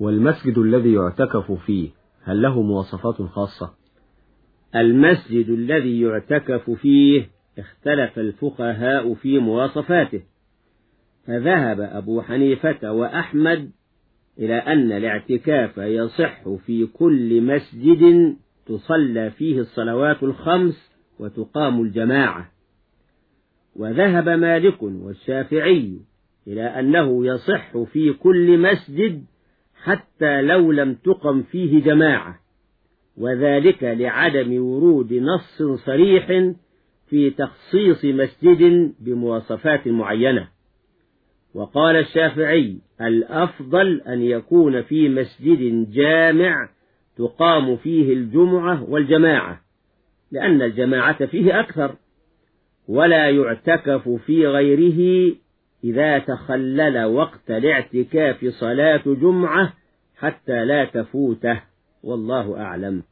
والمسجد الذي يعتكف فيه هل له مواصفات خاصة؟ المسجد الذي يعتكف فيه اختلف الفقهاء في مواصفاته. فذهب أبو حنيفة وأحمد إلى أن الاعتكاف يصح في كل مسجد تصلى فيه الصلوات الخمس وتقام الجماعة. وذهب مالك والشافعي إلى أنه يصح في كل مسجد حتى لو لم تقم فيه جماعة. وذلك لعدم ورود نص صريح في تخصيص مسجد بمواصفات معينة. وقال الشافعي الأفضل أن يكون في مسجد جامع تقام فيه الجمعة والجماعة لأن الجماعة فيه أكثر ولا يعتكف في غيره إذا تخلل وقت الاعتكاف صلاة جمعة حتى لا تفوته. والله أعلم.